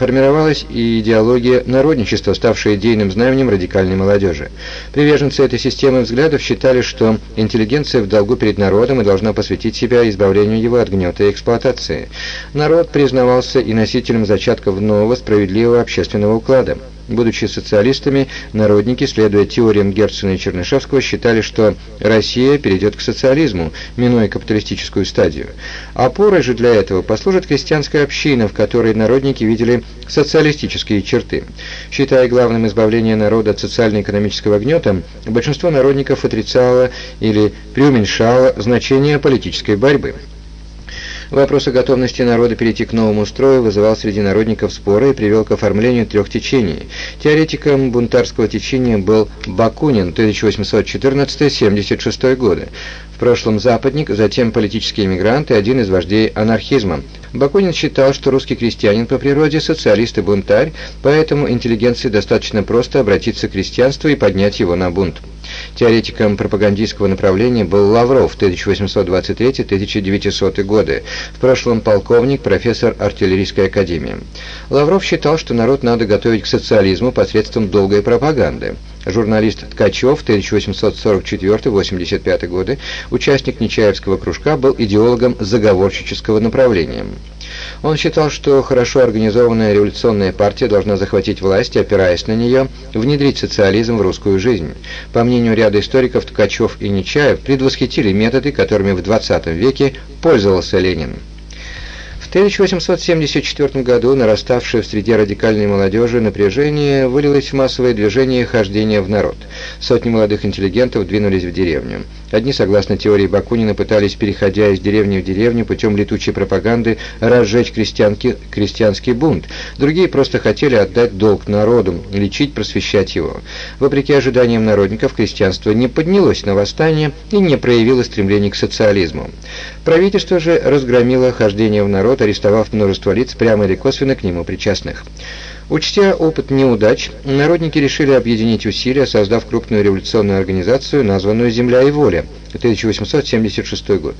формировалась и идеология народничества, ставшая идейным знаменем радикальной молодежи. Приверженцы этой системы взглядов считали, что интеллигенция в долгу перед народом и должна посвятить себя избавлению его от гнета и эксплуатации. Народ признавался и носителем зачатков нового справедливого общественного уклада. Будучи социалистами, народники, следуя теориям Герцена и Чернышевского, считали, что Россия перейдет к социализму, минуя капиталистическую стадию. Опорой же для этого послужит крестьянская община, в которой народники видели социалистические черты. Считая главным избавление народа от социально-экономического гнета, большинство народников отрицало или преуменьшало значение политической борьбы. Вопрос о готовности народа перейти к новому строю вызывал среди народников споры и привел к оформлению трех течений. Теоретиком бунтарского течения был Бакунин 1814-76 годы. В прошлом западник, затем политический эмигрант и один из вождей анархизма. Бакунин считал, что русский крестьянин по природе социалист и бунтарь, поэтому интеллигенции достаточно просто обратиться к крестьянству и поднять его на бунт. Теоретиком пропагандистского направления был Лавров 1823-1900 годы, в прошлом полковник, профессор артиллерийской академии. Лавров считал, что народ надо готовить к социализму посредством долгой пропаганды. Журналист Ткачев 1844-85 годы, участник Нечаевского кружка, был идеологом заговорщического направления. Он считал, что хорошо организованная революционная партия должна захватить власть и, опираясь на нее, внедрить социализм в русскую жизнь. По мнению ряда историков, Ткачев и Нечаев предвосхитили методы, которыми в 20 веке пользовался Ленин. В 1874 году нараставшее в среде радикальной молодежи напряжение вылилось в массовое движение хождения в народ. Сотни молодых интеллигентов двинулись в деревню. Одни, согласно теории Бакунина, пытались, переходя из деревни в деревню путем летучей пропаганды, разжечь крестьянки, крестьянский бунт. Другие просто хотели отдать долг народу, лечить, просвещать его. Вопреки ожиданиям народников, крестьянство не поднялось на восстание и не проявило стремление к социализму. Правительство же разгромило хождение в народ, арестовав множество лиц, прямо или косвенно к нему причастных. Учтя опыт неудач, народники решили объединить усилия, создав крупную революционную организацию, названную «Земля и воля» 1876 год.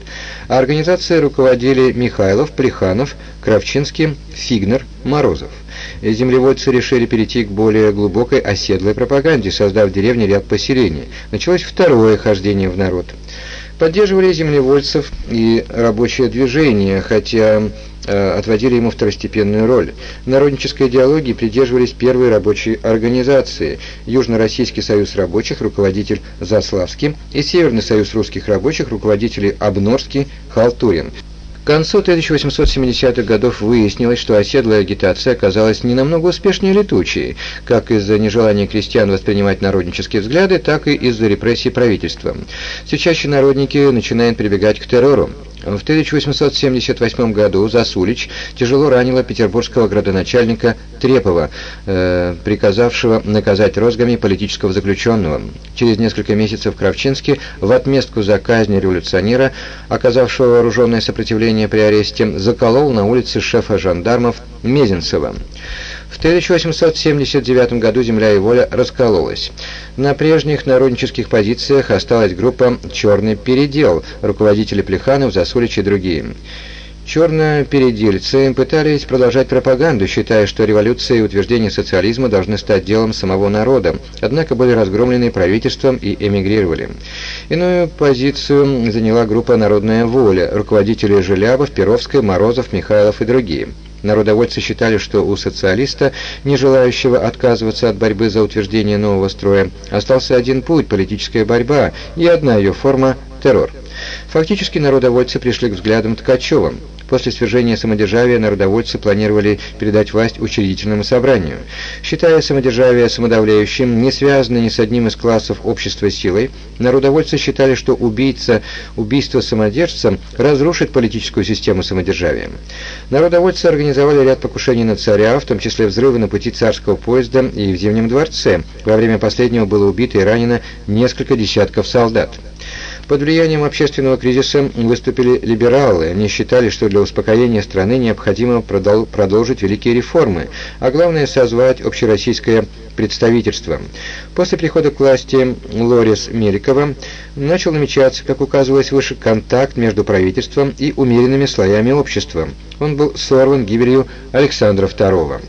А организацией руководили Михайлов, Плеханов, Кравчинский, Фигнер, Морозов. Землеводцы решили перейти к более глубокой оседлой пропаганде, создав в деревне ряд поселений. Началось второе хождение в народ. Поддерживали землевольцев и рабочее движение, хотя Э, отводили ему второстепенную роль. Народнической идеологии придерживались первые рабочие организации – Южно-Российский союз рабочих, руководитель Заславский, и Северный союз русских рабочих, руководители Обнорский, Халтурин. Концу 1870-х годов выяснилось, что оседлая агитация оказалась не намного успешнее летучей, как из-за нежелания крестьян воспринимать народнические взгляды, так и из-за репрессий правительства. Все чаще народники начинают прибегать к террору. В 1878 году Засулич тяжело ранила петербургского градоначальника Трепова, э, приказавшего наказать розгами политического заключенного. Через несколько месяцев Кравчинский в отместку за казнь революционера, оказавшего вооруженное сопротивление при аресте, заколол на улице шефа жандармов Мезенцева. В 1879 году «Земля и воля» раскололась. На прежних народнических позициях осталась группа «Черный передел», руководители Плеханов, Засулич и другие. Черно-передельцы пытались продолжать пропаганду, считая, что революция и утверждение социализма должны стать делом самого народа, однако были разгромлены правительством и эмигрировали. Иную позицию заняла группа «Народная воля», руководители Желябов, Перовской, Морозов, Михайлов и другие. Народовольцы считали, что у социалиста, не желающего отказываться от борьбы за утверждение нового строя, остался один путь – политическая борьба, и одна ее форма – террор. Фактически народовольцы пришли к взглядам Ткачева. После свержения самодержавия народовольцы планировали передать власть учредительному собранию. Считая самодержавие самодавляющим, не связанное ни с одним из классов общества силой, народовольцы считали, что убийца, убийство самодержца разрушит политическую систему самодержавия. Народовольцы организовали ряд покушений на царя, в том числе взрывы на пути царского поезда и в Зимнем дворце. Во время последнего было убито и ранено несколько десятков солдат. Под влиянием общественного кризиса выступили либералы. Они считали, что для успокоения страны необходимо продолжить великие реформы, а главное созвать общероссийское представительство. После прихода к власти Лорис Меликова начал намечаться, как указывалось выше, контакт между правительством и умеренными слоями общества. Он был сорван гибелью Александра II.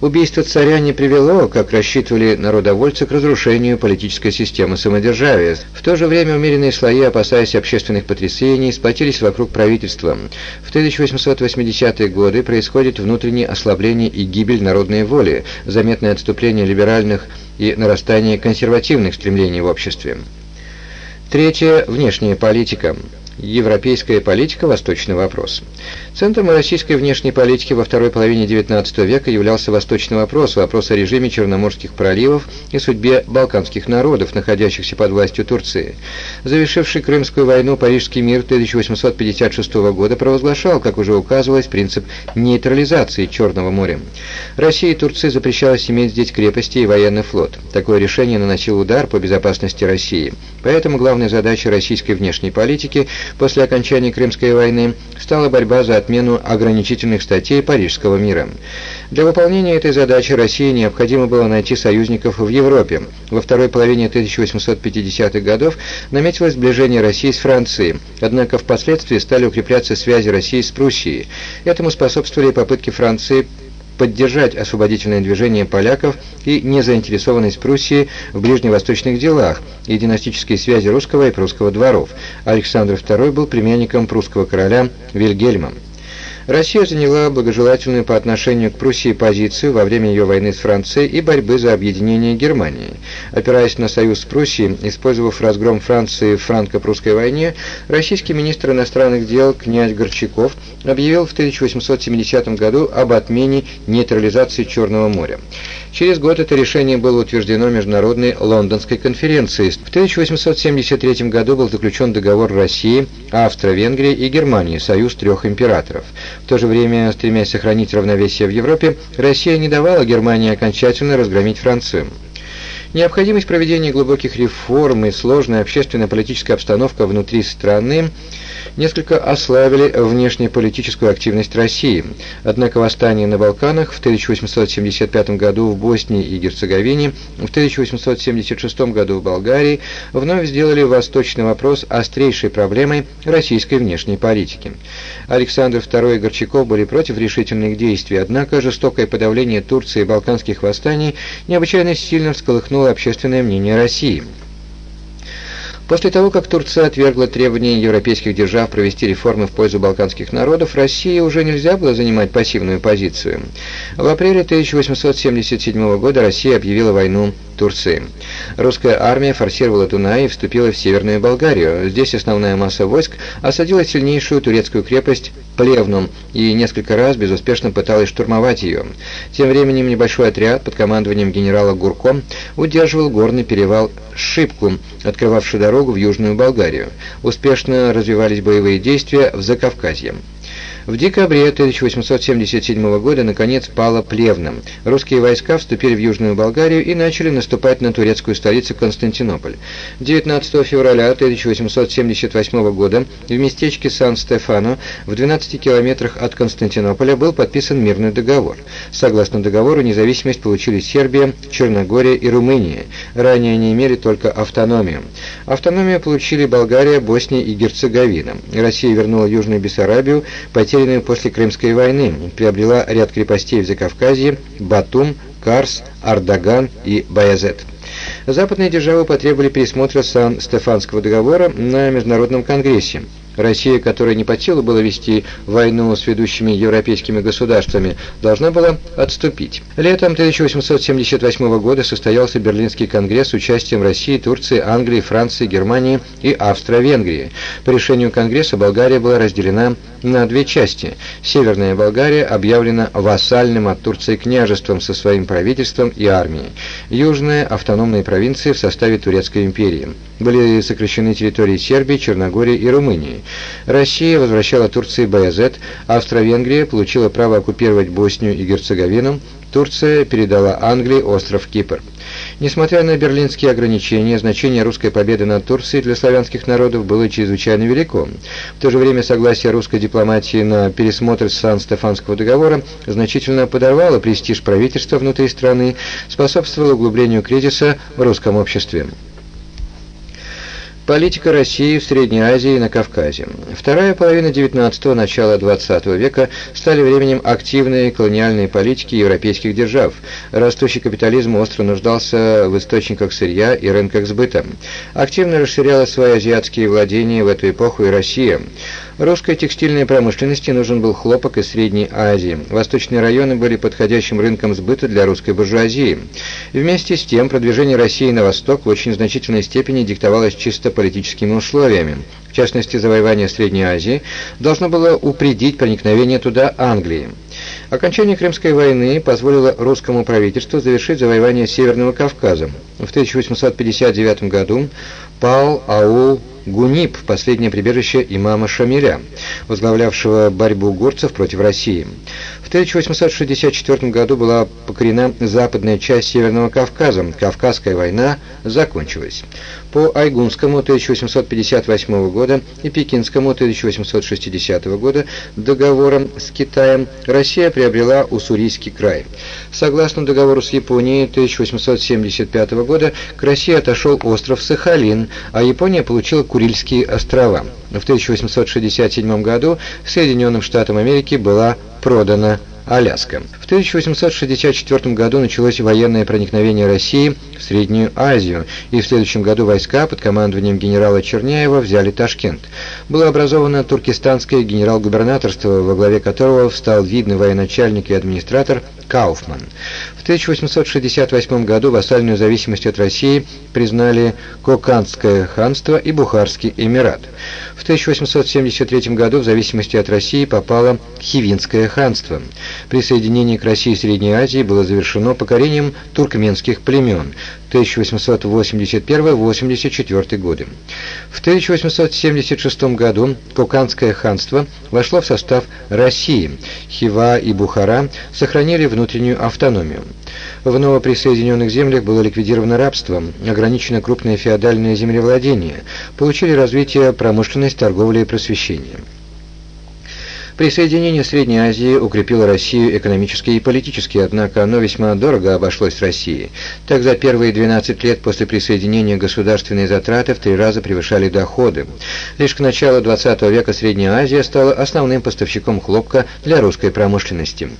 Убийство царя не привело, как рассчитывали народовольцы, к разрушению политической системы самодержавия. В то же время умеренные слои, опасаясь общественных потрясений, сплотились вокруг правительства. В 1880-е годы происходит внутреннее ослабление и гибель народной воли, заметное отступление либеральных и нарастание консервативных стремлений в обществе. Третье – внешняя политика. Европейская политика – восточный вопрос. Центром российской внешней политики во второй половине XIX века являлся восточный вопрос, вопрос о режиме Черноморских проливов и судьбе балканских народов, находящихся под властью Турции. Завершивший Крымскую войну Парижский мир 1856 года провозглашал, как уже указывалось, принцип нейтрализации Черного моря. России и Турции запрещалось иметь здесь крепости и военный флот. Такое решение наносило удар по безопасности России. Поэтому главной задачей российской внешней политики после окончания Крымской войны стала борьба за отмену ограничительных статей Парижского мира. Для выполнения этой задачи России необходимо было найти союзников в Европе. Во второй половине 1850-х годов наметилось сближение России с Францией, однако впоследствии стали укрепляться связи России с Пруссией. Этому способствовали попытки Франции поддержать освободительное движение поляков и незаинтересованность Пруссии в ближневосточных делах и династические связи русского и прусского дворов. Александр II был племянником прусского короля Вильгельма. Россия заняла благожелательную по отношению к Пруссии позицию во время ее войны с Францией и борьбы за объединение Германии. Опираясь на союз с Пруссией, использовав разгром Франции в франко-прусской войне, российский министр иностранных дел князь Горчаков объявил в 1870 году об отмене нейтрализации Черного моря. Через год это решение было утверждено Международной Лондонской конференцией. В 1873 году был заключен договор России, Австро-Венгрии и Германии, союз трех императоров. В то же время, стремясь сохранить равновесие в Европе, Россия не давала Германии окончательно разгромить Францию. Необходимость проведения глубоких реформ и сложная общественно-политическая обстановка внутри страны несколько ослабили внешнеполитическую активность России. Однако восстание на Балканах в 1875 году в Боснии и Герцеговине, в 1876 году в Болгарии вновь сделали восточный вопрос острейшей проблемой российской внешней политики. Александр II и Горчаков были против решительных действий, однако жестокое подавление Турции и балканских восстаний необычайно сильно всколыхнуло общественное мнение России. После того, как Турция отвергла требования европейских держав провести реформы в пользу балканских народов, России уже нельзя было занимать пассивную позицию. В апреле 1877 года Россия объявила войну Турции. Русская армия форсировала Дунай и вступила в Северную Болгарию. Здесь основная масса войск осадила сильнейшую турецкую крепость Плевнум и несколько раз безуспешно пыталась штурмовать ее. Тем временем небольшой отряд под командованием генерала Гурко удерживал горный перевал Шипку, открывавший дорогу в Южную Болгарию. Успешно развивались боевые действия в Закавказье. В декабре 1877 года наконец пала Плевна. Русские войска вступили в Южную Болгарию и начали наступать на турецкую столицу Константинополь. 19 февраля 1878 года в местечке Сан-Стефано в 12 километрах от Константинополя был подписан мирный договор. Согласно договору, независимость получили Сербия, Черногория и Румыния. Ранее они имели только автономию. Автономию получили Болгария, Босния и Герцеговина. Россия вернула Южную Бессарабию, потерянную после Крымской войны, приобрела ряд крепостей в Закавказье, Батум, Карс, Ардаган и Баязет. Западные державы потребовали пересмотра Сан-Стефанского договора на Международном конгрессе. Россия, которая не по силу было вести войну с ведущими европейскими государствами, должна была отступить. Летом 1878 года состоялся Берлинский конгресс с участием России, Турции, Англии, Франции, Германии и Австро-Венгрии. По решению конгресса Болгария была разделена на две части. Северная Болгария объявлена вассальным от Турции княжеством со своим правительством и армией. Южная – автономные провинции в составе Турецкой империи. Были сокращены территории Сербии, Черногории и Румынии. Россия возвращала Турции Баязет, Австро-Венгрия получила право оккупировать Боснию и Герцеговину, Турция передала Англии остров Кипр. Несмотря на берлинские ограничения, значение русской победы над Турцией для славянских народов было чрезвычайно велико. В то же время согласие русской дипломатии на пересмотр Сан-Стефанского договора значительно подорвало престиж правительства внутри страны, способствовало углублению кризиса в русском обществе. Политика России в Средней Азии и на Кавказе. Вторая половина XIX – начала XX века стали временем активной колониальной политики европейских держав. Растущий капитализм остро нуждался в источниках сырья и рынках сбыта. Активно расширяла свои азиатские владения в эту эпоху и Россия. Русской текстильной промышленности нужен был хлопок из Средней Азии. Восточные районы были подходящим рынком сбыта для русской буржуазии. Вместе с тем, продвижение России на восток в очень значительной степени диктовалось чисто политическими условиями. В частности, завоевание Средней Азии должно было упредить проникновение туда Англии. Окончание Крымской войны позволило русскому правительству завершить завоевание Северного Кавказа. В 1859 году пал аул Гунип, последнее прибежище имама Шамиля, возглавлявшего борьбу горцев против России. В 1864 году была покорена западная часть Северного Кавказа. Кавказская война закончилась. По Айгунскому 1858 года и Пекинскому 1860 года договорам с Китаем Россия приобрела Уссурийский край. Согласно договору с Японией 1875 года к России отошел остров Сахалин, а Япония получила Курильские острова. В 1867 году Соединенным Штатам Америки была продана Аляска. В 1864 году началось военное проникновение России в Среднюю Азию, и в следующем году войска под командованием генерала Черняева взяли Ташкент. Было образовано туркестанское генерал-губернаторство, во главе которого встал видный военачальник и администратор Кауфман. В 1868 году вассальную зависимость от России признали Коканское ханство и Бухарский эмират. В 1873 году в зависимости от России попало Хивинское ханство. Присоединение к России и Средней Азии было завершено покорением туркменских племен 1881-84 годы. В 1876 году Коканское ханство вошло в состав России. Хива и Бухара сохранили внутреннюю автономию. В новоприсоединенных землях было ликвидировано рабство, ограничено крупное феодальное землевладение, получили развитие промышленность, торговля и просвещение. Присоединение Средней Азии укрепило Россию экономически и политически, однако оно весьма дорого обошлось России. Так за первые 12 лет после присоединения государственные затраты в три раза превышали доходы. Лишь к началу 20 века Средняя Азия стала основным поставщиком хлопка для русской промышленности.